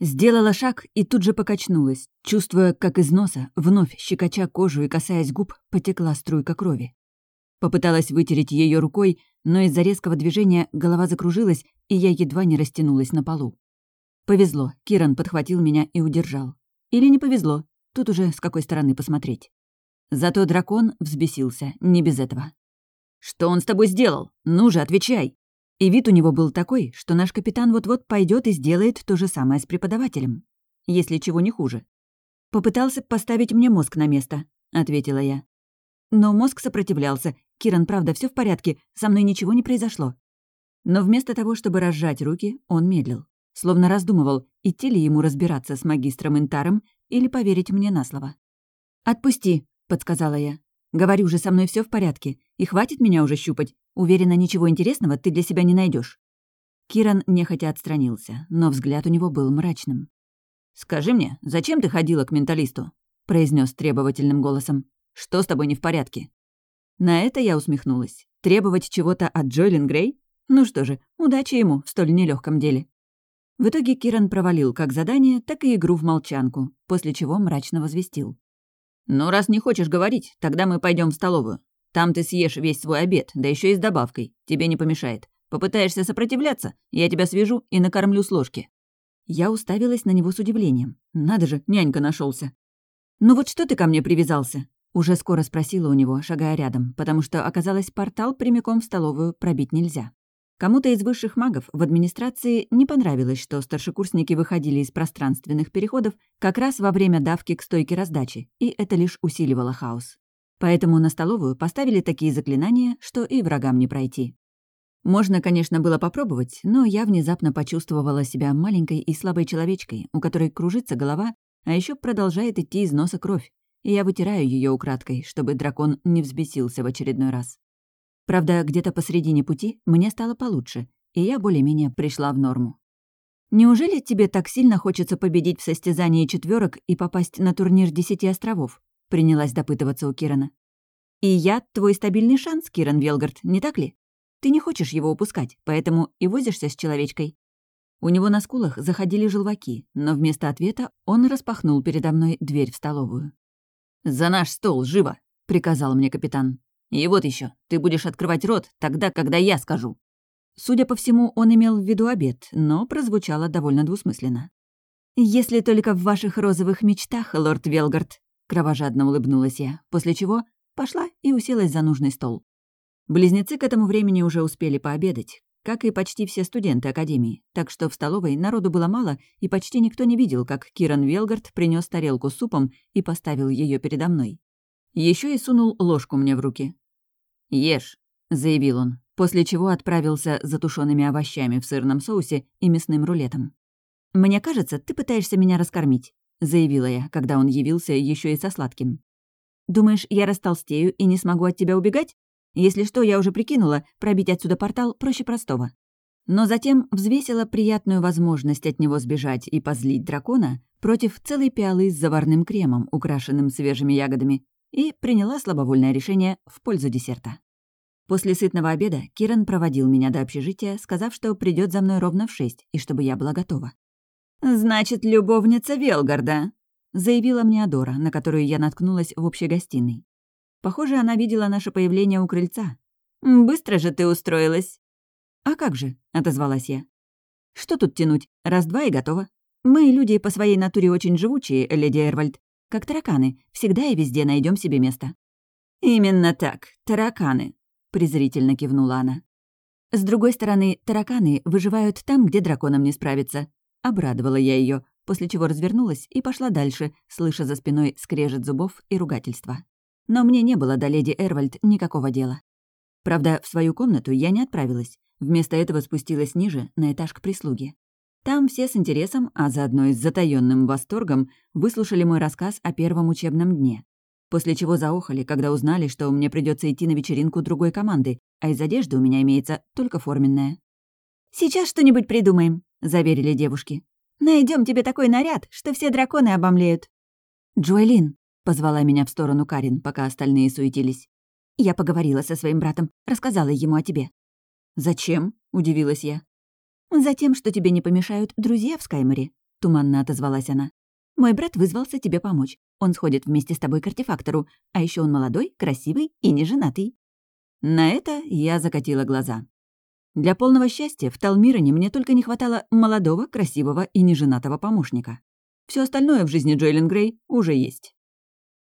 Сделала шаг и тут же покачнулась, чувствуя, как из носа, вновь щекоча кожу и касаясь губ, потекла струйка крови. Попыталась вытереть ее рукой, но из-за резкого движения голова закружилась, и я едва не растянулась на полу. Повезло, Киран подхватил меня и удержал. Или не повезло, тут уже с какой стороны посмотреть. Зато дракон взбесился, не без этого. «Что он с тобой сделал? Ну же, отвечай!» И вид у него был такой, что наш капитан вот-вот пойдет и сделает то же самое с преподавателем. Если чего не хуже. «Попытался поставить мне мозг на место», — ответила я. Но мозг сопротивлялся. «Киран, правда, все в порядке, со мной ничего не произошло». Но вместо того, чтобы разжать руки, он медлил. Словно раздумывал, идти ли ему разбираться с магистром Интаром или поверить мне на слово. «Отпусти», — подсказала я. «Говорю же, со мной все в порядке, и хватит меня уже щупать. Уверена, ничего интересного ты для себя не найдешь. Киран нехотя отстранился, но взгляд у него был мрачным. «Скажи мне, зачем ты ходила к менталисту?» — произнес требовательным голосом. «Что с тобой не в порядке?» На это я усмехнулась. Требовать чего-то от Джойлин Грей? Ну что же, удачи ему в столь нелегком деле. В итоге Киран провалил как задание, так и игру в молчанку, после чего мрачно возвестил. «Ну, раз не хочешь говорить, тогда мы пойдем в столовую. Там ты съешь весь свой обед, да еще и с добавкой. Тебе не помешает. Попытаешься сопротивляться, я тебя свяжу и накормлю с ложки». Я уставилась на него с удивлением. Надо же, нянька нашелся. «Ну вот что ты ко мне привязался?» Уже скоро спросила у него, шагая рядом, потому что, оказалось, портал прямиком в столовую пробить нельзя. Кому-то из высших магов в администрации не понравилось, что старшекурсники выходили из пространственных переходов как раз во время давки к стойке раздачи, и это лишь усиливало хаос. Поэтому на столовую поставили такие заклинания, что и врагам не пройти. Можно, конечно, было попробовать, но я внезапно почувствовала себя маленькой и слабой человечкой, у которой кружится голова, а еще продолжает идти из носа кровь, и я вытираю ее украдкой, чтобы дракон не взбесился в очередной раз. Правда, где-то посредине пути мне стало получше, и я более-менее пришла в норму. «Неужели тебе так сильно хочется победить в состязании четверок и попасть на турнир Десяти островов?» — принялась допытываться у Кирана. «И я твой стабильный шанс, Киран Велгард, не так ли? Ты не хочешь его упускать, поэтому и возишься с человечкой». У него на скулах заходили желваки, но вместо ответа он распахнул передо мной дверь в столовую. «За наш стол, живо!» — приказал мне капитан. «И вот еще, ты будешь открывать рот тогда, когда я скажу». Судя по всему, он имел в виду обед, но прозвучало довольно двусмысленно. «Если только в ваших розовых мечтах, лорд Велгард», Кровожадно улыбнулась я, после чего пошла и уселась за нужный стол. Близнецы к этому времени уже успели пообедать, как и почти все студенты Академии, так что в столовой народу было мало, и почти никто не видел, как Киран Велгард принес тарелку с супом и поставил ее передо мной. Еще и сунул ложку мне в руки. «Ешь», — заявил он, после чего отправился за тушеными овощами в сырном соусе и мясным рулетом. «Мне кажется, ты пытаешься меня раскормить», — заявила я, когда он явился еще и со сладким. «Думаешь, я растолстею и не смогу от тебя убегать? Если что, я уже прикинула, пробить отсюда портал проще простого». Но затем взвесила приятную возможность от него сбежать и позлить дракона против целой пиалы с заварным кремом, украшенным свежими ягодами, и приняла слабовольное решение в пользу десерта. После сытного обеда Киран проводил меня до общежития, сказав, что придет за мной ровно в шесть, и чтобы я была готова. «Значит, любовница Велгарда», — заявила мне Адора, на которую я наткнулась в общей гостиной. Похоже, она видела наше появление у крыльца. «Быстро же ты устроилась». «А как же?» — отозвалась я. «Что тут тянуть? Раз-два и готово. Мы, люди по своей натуре очень живучие, леди Эрвальд. Как тараканы, всегда и везде найдем себе место». «Именно так, тараканы», — презрительно кивнула она. С другой стороны, тараканы выживают там, где драконам не справиться. Обрадовала я ее, после чего развернулась и пошла дальше, слыша за спиной скрежет зубов и ругательства. Но мне не было до леди Эрвальд никакого дела. Правда, в свою комнату я не отправилась. Вместо этого спустилась ниже, на этаж к прислуге. Там все с интересом, а заодно и с затаённым восторгом, выслушали мой рассказ о первом учебном дне. После чего заохали, когда узнали, что мне придется идти на вечеринку другой команды, а из одежды у меня имеется только форменная. «Сейчас что-нибудь придумаем», — заверили девушки. Найдем тебе такой наряд, что все драконы обомлеют». «Джоэлин», — позвала меня в сторону Карин, пока остальные суетились. «Я поговорила со своим братом, рассказала ему о тебе». «Зачем?» — удивилась я. «Затем, что тебе не помешают друзья в Скайморе. — туманно отозвалась она. «Мой брат вызвался тебе помочь. Он сходит вместе с тобой к артефактору, а еще он молодой, красивый и неженатый». На это я закатила глаза. Для полного счастья в Талмироне мне только не хватало молодого, красивого и неженатого помощника. Все остальное в жизни Джоэлин Грей уже есть.